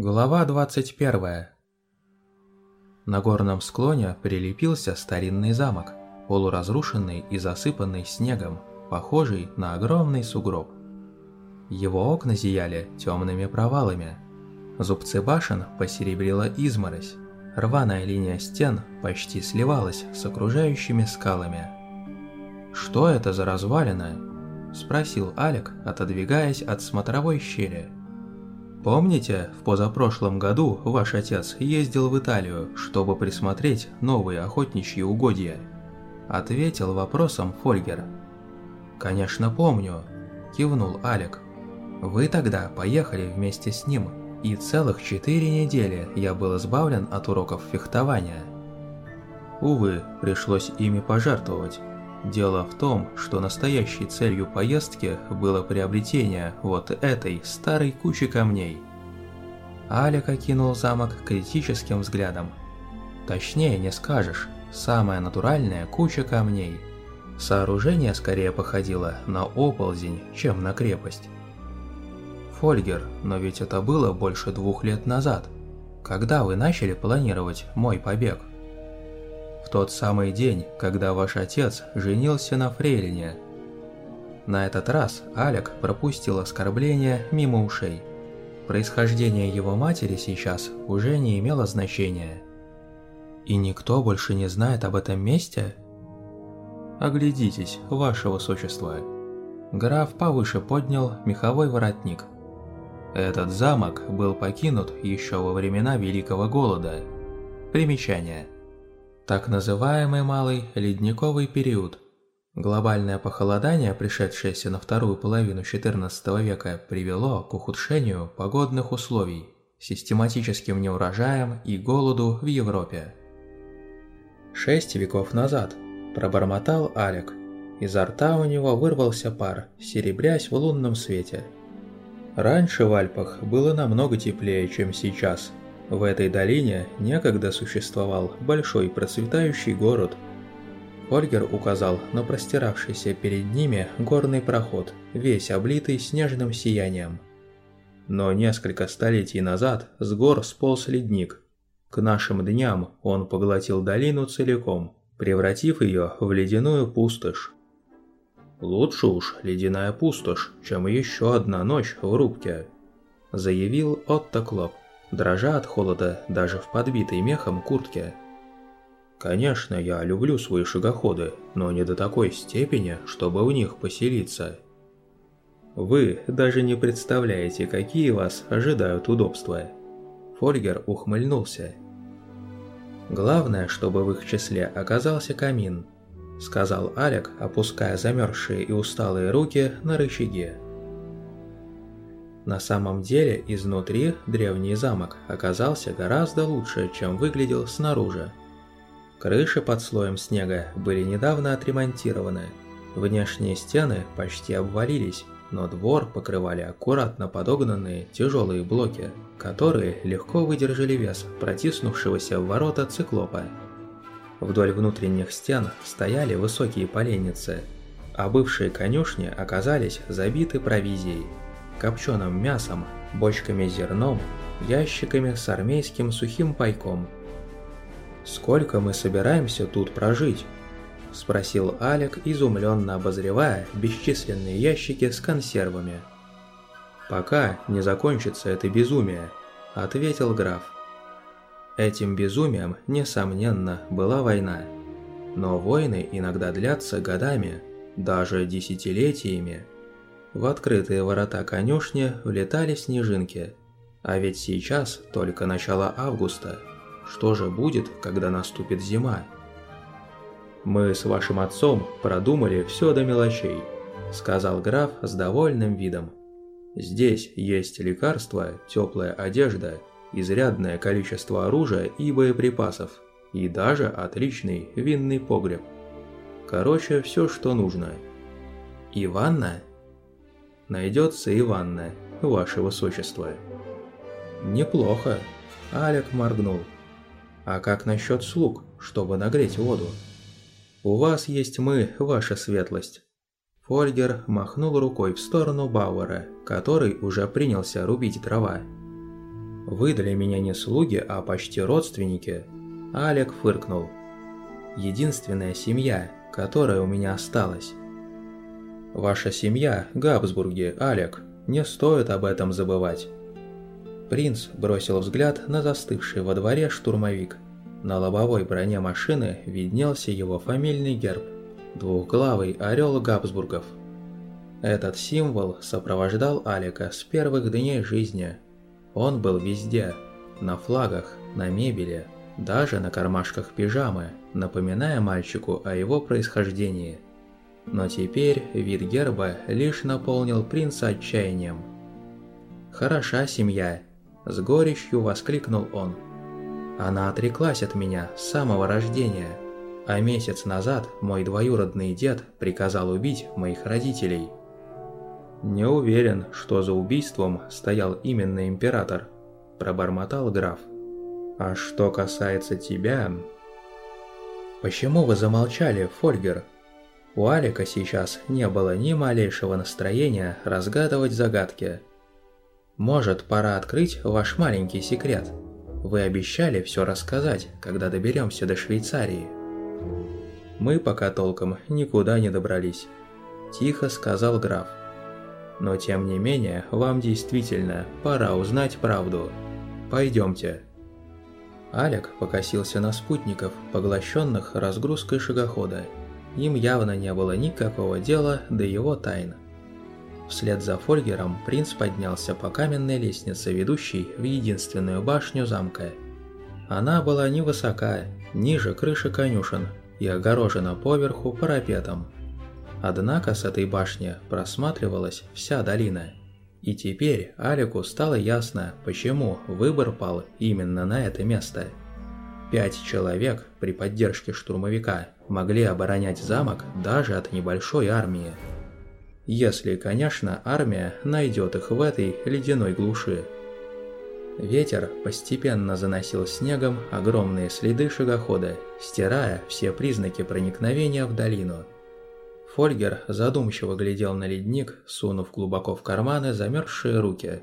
Глава 21 На горном склоне прилепился старинный замок, полуразрушенный и засыпанный снегом, похожий на огромный сугроб. Его окна зияли темными провалами. Зубцы башен посеребрила изморозь. Рваная линия стен почти сливалась с окружающими скалами. «Что это за развалина?» – спросил Алек, отодвигаясь от смотровой щели. Помните, в позапрошлом году ваш отец ездил в Италию, чтобы присмотреть новые охотничьи угодья? Ответил вопросом Фольгер. Конечно, помню, кивнул Алек. Вы тогда поехали вместе с ним, и целых четыре недели я был избавлен от уроков фехтования. Увы, пришлось ими пожертвовать. Дело в том, что настоящей целью поездки было приобретение вот этой старой кучи камней. Алик окинул замок критическим взглядом. Точнее не скажешь, самая натуральная куча камней. Сооружение скорее походило на оползень, чем на крепость. Фольгер, но ведь это было больше двух лет назад. Когда вы начали планировать мой побег? В тот самый день, когда ваш отец женился на Фрейлине. На этот раз Алек пропустил оскорбление мимо ушей. Происхождение его матери сейчас уже не имело значения. И никто больше не знает об этом месте? Оглядитесь, ваше высочество. Граф повыше поднял меховой воротник. Этот замок был покинут еще во времена Великого Голода. Примечание – так называемый малый ледниковый период. Глобальное похолодание, пришедшееся на вторую половину XIV века, привело к ухудшению погодных условий, систематическим неурожаям и голоду в Европе. Шесть веков назад пробормотал Алек. Изо рта у него вырвался пар, серебрясь в лунном свете. Раньше в Альпах было намного теплее, чем сейчас – в этой долине некогда существовал большой процветающий город. Ольгер указал на простиравшийся перед ними горный проход, весь облитый снежным сиянием. Но несколько столетий назад с гор сполз ледник. К нашим дням он поглотил долину целиком, превратив ее в ледяную пустошь. «Лучше уж ледяная пустошь, чем еще одна ночь в рубке», – заявил Отто Клоп дрожа от холода даже в подбитой мехом куртке. Конечно, я люблю свои шагоходы, но не до такой степени, чтобы в них поселиться. Вы даже не представляете, какие вас ожидают удобства. Фольгер ухмыльнулся. Главное, чтобы в их числе оказался камин, сказал Алек, опуская замерзшие и усталые руки на рычаги. На самом деле, изнутри древний замок оказался гораздо лучше, чем выглядел снаружи. Крыши под слоем снега были недавно отремонтированы. Внешние стены почти обвалились, но двор покрывали аккуратно подогнанные тяжелые блоки, которые легко выдержали вес протиснувшегося в ворота циклопа. Вдоль внутренних стен стояли высокие поленницы, а бывшие конюшни оказались забиты провизией – копченым мясом, бочками зерном, ящиками с армейским сухим пайком. «Сколько мы собираемся тут прожить?» – спросил Алек, изумленно обозревая бесчисленные ящики с консервами. «Пока не закончится это безумие», – ответил граф. Этим безумием, несомненно, была война. Но войны иногда длятся годами, даже десятилетиями. В открытые ворота конюшни влетали снежинки. А ведь сейчас только начало августа. Что же будет, когда наступит зима? «Мы с вашим отцом продумали все до мелочей», – сказал граф с довольным видом. «Здесь есть лекарства, теплая одежда, изрядное количество оружия и боеприпасов, и даже отличный винный погреб. Короче, все, что нужно». «И ванна?» Найдется и ванная, ваше высочество». «Неплохо», – Алек моргнул. «А как насчет слуг, чтобы нагреть воду?» «У вас есть мы, ваша светлость». Фольгер махнул рукой в сторону Бауэра, который уже принялся рубить дрова. Вы для меня не слуги, а почти родственники. Алек фыркнул. Единственная семья, которая у меня осталась. Ваша семья, Габсбурги, Алек, не стоит об этом забывать. Принц бросил взгляд на застывший во дворе штурмовик. На лобовой броне машины виднелся его фамильный герб – двухглавый орел Габсбургов. Этот символ сопровождал Алика с первых дней жизни. Он был везде – на флагах, на мебели, даже на кармашках пижамы, напоминая мальчику о его происхождении. Но теперь вид герба лишь наполнил принца отчаянием. «Хороша семья!» – с горечью воскликнул он. «Она отреклась от меня с самого рождения, а месяц назад мой двоюродный дед приказал убить моих родителей». «Не уверен, что за убийством стоял именно император», – пробормотал граф. «А что касается тебя...» «Почему вы замолчали, Фольгер?» У Алика сейчас не было ни малейшего настроения разгадывать загадки. «Может, пора открыть ваш маленький секрет? Вы обещали все рассказать, когда доберемся до Швейцарии». «Мы пока толком никуда не добрались», – тихо сказал граф. Но тем не менее, вам действительно пора узнать правду. Пойдемте. Алек покосился на спутников, поглощенных разгрузкой шагохода. Им явно не было никакого дела до его тайн. Вслед за Фольгером принц поднялся по каменной лестнице, ведущей в единственную башню замка. Она была невысока, ниже крыши конюшен и огорожена поверху парапетом. Однако с этой башни просматривалась вся долина. И теперь Алику стало ясно, почему выбор пал именно на это место. Пять человек при поддержке штурмовика могли оборонять замок даже от небольшой армии. Если, конечно, армия найдет их в этой ледяной глуши. Ветер постепенно заносил снегом огромные следы шагохода, стирая все признаки проникновения в долину – Фольгер задумчиво глядел на ледник, сунув глубоко в карманы замерзшие руки.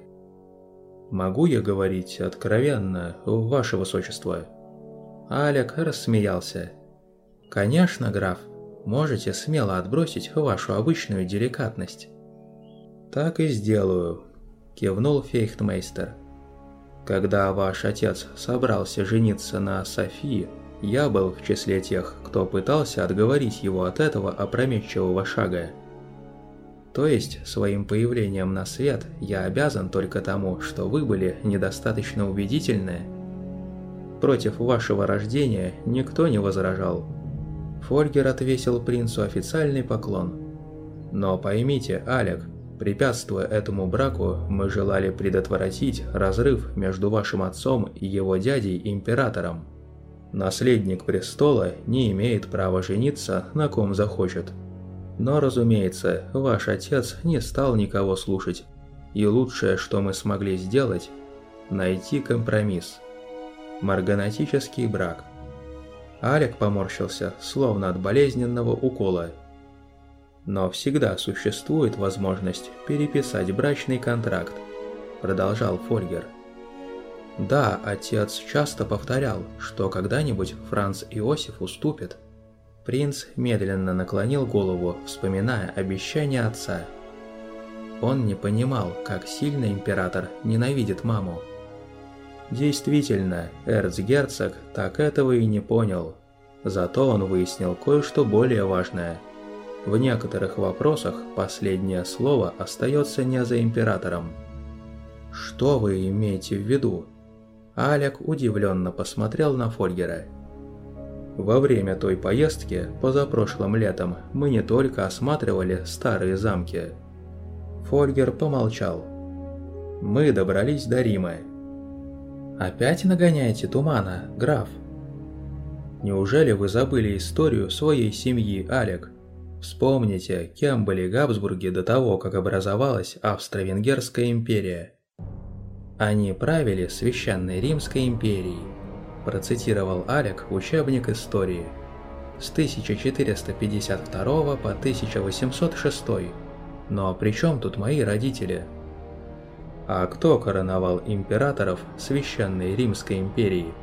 «Могу я говорить откровенно, ваше высочество?» Алек рассмеялся. «Конечно, граф, можете смело отбросить вашу обычную деликатность». «Так и сделаю», – кивнул фейхтмейстер. «Когда ваш отец собрался жениться на Софии, я был в числе тех, кто пытался отговорить его от этого опрометчивого шага. То есть, своим появлением на свет я обязан только тому, что вы были недостаточно убедительны? Против вашего рождения никто не возражал. Фольгер отвесил принцу официальный поклон. Но поймите, Алек, препятствуя этому браку, мы желали предотвратить разрыв между вашим отцом и его дядей-императором. Наследник престола не имеет права жениться на ком захочет. Но, разумеется, ваш отец не стал никого слушать. И лучшее, что мы смогли сделать – найти компромисс. Марганатический брак. Алек поморщился, словно от болезненного укола. Но всегда существует возможность переписать брачный контракт, продолжал Фольгер. Да, отец часто повторял, что когда-нибудь Франц Иосиф уступит. Принц медленно наклонил голову, вспоминая обещание отца. Он не понимал, как сильно император ненавидит маму. Действительно, эрцгерцог так этого и не понял. Зато он выяснил кое-что более важное. В некоторых вопросах последнее слово остается не за императором. Что вы имеете в виду? Алек удивленно посмотрел на Фольгера. Во время той поездки, позапрошлым летом, мы не только осматривали старые замки. Фольгер помолчал. Мы добрались до Рима. «Опять нагоняете тумана, граф?» «Неужели вы забыли историю своей семьи, Алек? Вспомните, кем были Габсбурги до того, как образовалась Австро-Венгерская империя?» Они правили Священной Римской империей, процитировал Алек учебник истории. С 1452 по 1806. Но при чем тут мои родители? А кто короновал императоров Священной Римской империи?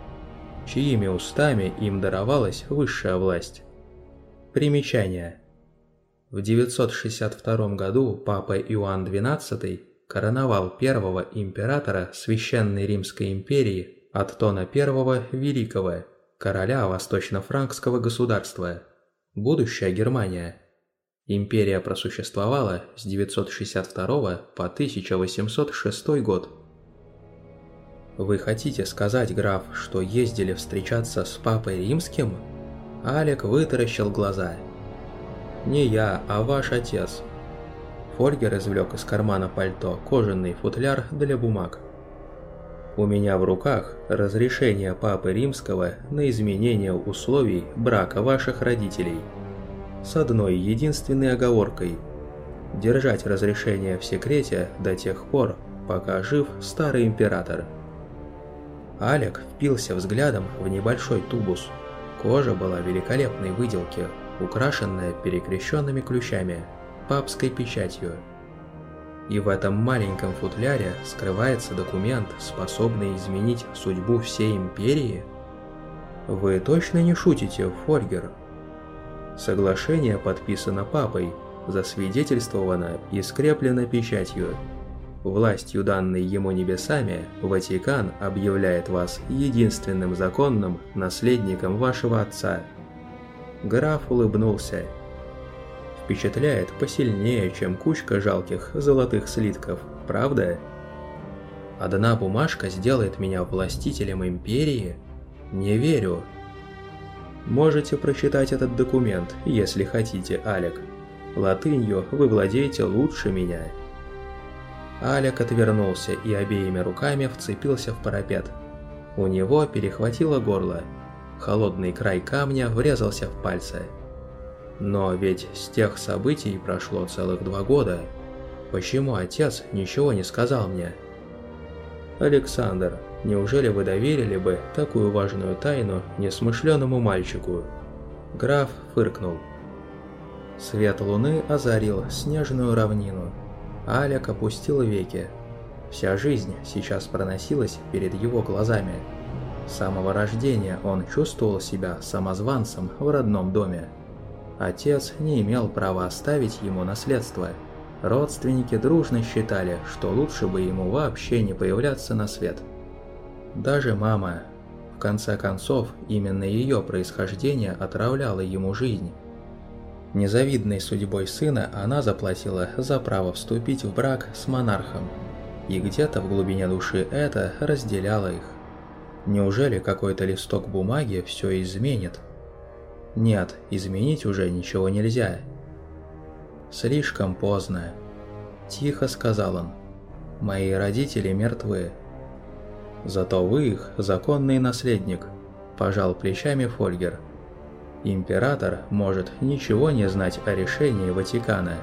Чьими устами им даровалась высшая власть? Примечание. В 962 году папа Иоанн XII короновал первого императора Священной Римской империи Аттона I Великого, короля Восточно-Франкского государства. Будущая Германия. Империя просуществовала с 962 по 1806 год. Вы хотите сказать, граф, что ездили встречаться с папой римским? Алек вытаращил глаза. Не я, а ваш отец. Фольгер извлек из кармана пальто кожаный футляр для бумаг. У меня в руках разрешение Папы Римского на изменение условий брака ваших родителей. С одной единственной оговоркой – держать разрешение в секрете до тех пор, пока жив старый император. Алек впился взглядом в небольшой тубус. Кожа была великолепной выделки, украшенная перекрещенными ключами, папской печатью – и в этом маленьком футляре скрывается документ, способный изменить судьбу всей империи? Вы точно не шутите, Фольгер? Соглашение подписано папой, засвидетельствовано и скреплено печатью. Властью, данной ему небесами, Ватикан объявляет вас единственным законным наследником вашего отца. Граф улыбнулся впечатляет посильнее, чем кучка жалких золотых слитков, правда? Одна бумажка сделает меня властителем империи? Не верю. Можете прочитать этот документ, если хотите, Алек. Латынью вы владеете лучше меня. Алек отвернулся и обеими руками вцепился в парапет. У него перехватило горло. Холодный край камня врезался в пальцы. Но ведь с тех событий прошло целых два года. Почему отец ничего не сказал мне? Александр, неужели вы доверили бы такую важную тайну несмышленному мальчику? Граф фыркнул. Свет луны озарил снежную равнину. Алек опустил веки. Вся жизнь сейчас проносилась перед его глазами. С самого рождения он чувствовал себя самозванцем в родном доме. Отец не имел права оставить ему наследство. Родственники дружно считали, что лучше бы ему вообще не появляться на свет. Даже мама. В конце концов, именно ее происхождение отравляло ему жизнь. Незавидной судьбой сына она заплатила за право вступить в брак с монархом. И где-то в глубине души это разделяло их. Неужели какой-то листок бумаги все изменит? Нет, изменить уже ничего нельзя. Слишком поздно. Тихо сказал он. Мои родители мертвы. Зато вы их законный наследник, пожал плечами Фольгер. Император может ничего не знать о решении Ватикана,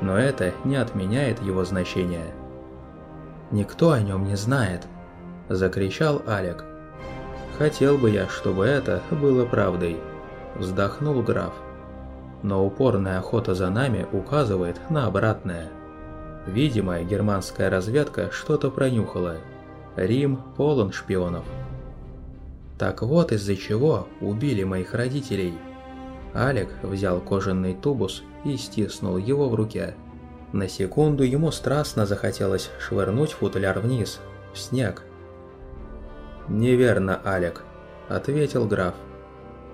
но это не отменяет его значения. «Никто о нем не знает», – закричал Алек. «Хотел бы я, чтобы это было правдой», вздохнул граф. Но упорная охота за нами указывает на обратное. Видимо, германская разведка что-то пронюхала. Рим полон шпионов. Так вот из-за чего убили моих родителей. Алек взял кожаный тубус и стиснул его в руке. На секунду ему страстно захотелось швырнуть футляр вниз, в снег. «Неверно, Алек», — ответил граф.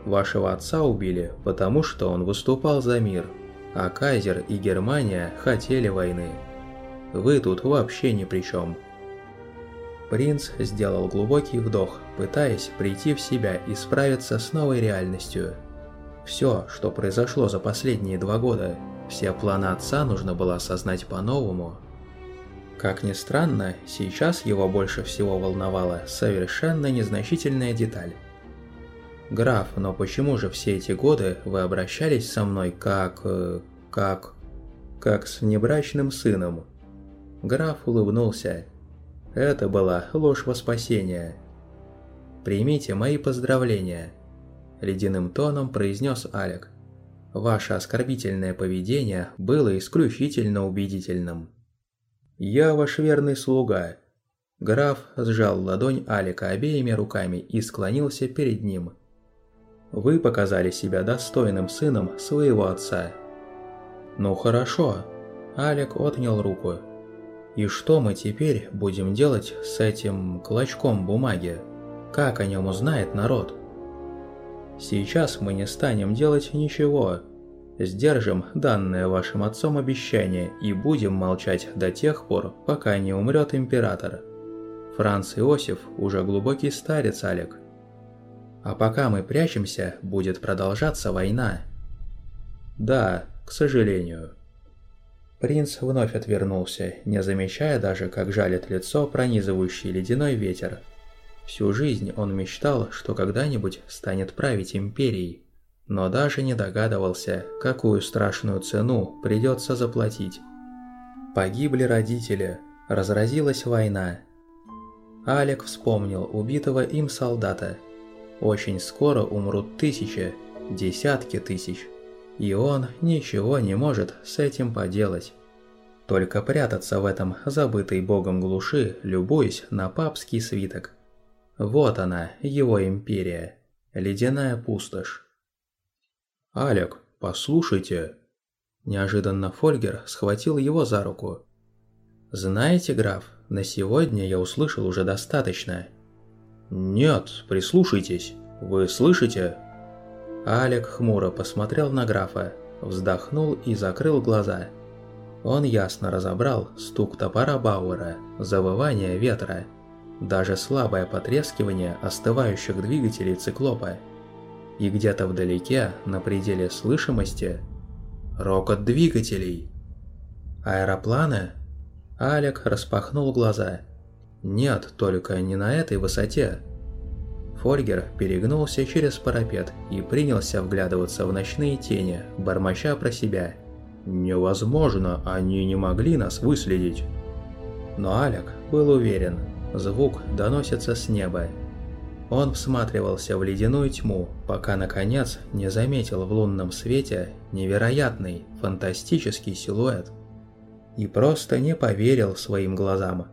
Вашего отца убили, потому что он выступал за мир, а Кайзер и Германия хотели войны. Вы тут вообще ни при чем. Принц сделал глубокий вдох, пытаясь прийти в себя и справиться с новой реальностью. Все, что произошло за последние два года, все планы отца нужно было осознать по-новому. Как ни странно, сейчас его больше всего волновала совершенно незначительная деталь. «Граф, но почему же все эти годы вы обращались со мной как... Э, как... как с внебрачным сыном?» Граф улыбнулся. Это была ложь во спасение. «Примите мои поздравления», – ледяным тоном произнес Алек. «Ваше оскорбительное поведение было исключительно убедительным». Я ваш верный слуга». Граф сжал ладонь Алика обеими руками и склонился перед ним. «Вы показали себя достойным сыном своего отца». «Ну хорошо», – Алик отнял руку. «И что мы теперь будем делать с этим клочком бумаги? Как о нем узнает народ?» «Сейчас мы не станем делать ничего», Сдержим данное вашим отцом обещание и будем молчать до тех пор, пока не умрет император. Франц Иосиф уже глубокий старец, Олег. А пока мы прячемся, будет продолжаться война. Да, к сожалению. Принц вновь отвернулся, не замечая даже, как жалит лицо пронизывающий ледяной ветер. Всю жизнь он мечтал, что когда-нибудь станет править империей но даже не догадывался, какую страшную цену придется заплатить. Погибли родители, разразилась война. Алек вспомнил убитого им солдата. Очень скоро умрут тысячи, десятки тысяч, и он ничего не может с этим поделать. Только прятаться в этом забытой богом глуши, любуясь на папский свиток. Вот она, его империя, ледяная пустошь. «Алек, послушайте!» Неожиданно Фольгер схватил его за руку. «Знаете, граф, на сегодня я услышал уже достаточно». «Нет, прислушайтесь. Вы слышите?» Алек хмуро посмотрел на графа, вздохнул и закрыл глаза. Он ясно разобрал стук топора Бауэра, завывание ветра, даже слабое потрескивание остывающих двигателей циклопа и где-то вдалеке, на пределе слышимости, рокот двигателей. Аэропланы? Алек распахнул глаза. Нет, только не на этой высоте. Фольгер перегнулся через парапет и принялся вглядываться в ночные тени, бормоча про себя. «Невозможно, они не могли нас выследить». Но Алек был уверен, звук доносится с неба, он всматривался в ледяную тьму, пока наконец не заметил в лунном свете невероятный, фантастический силуэт. И просто не поверил своим глазам.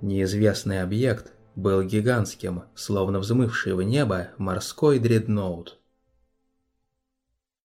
Неизвестный объект был гигантским, словно взмывший в небо морской дредноут.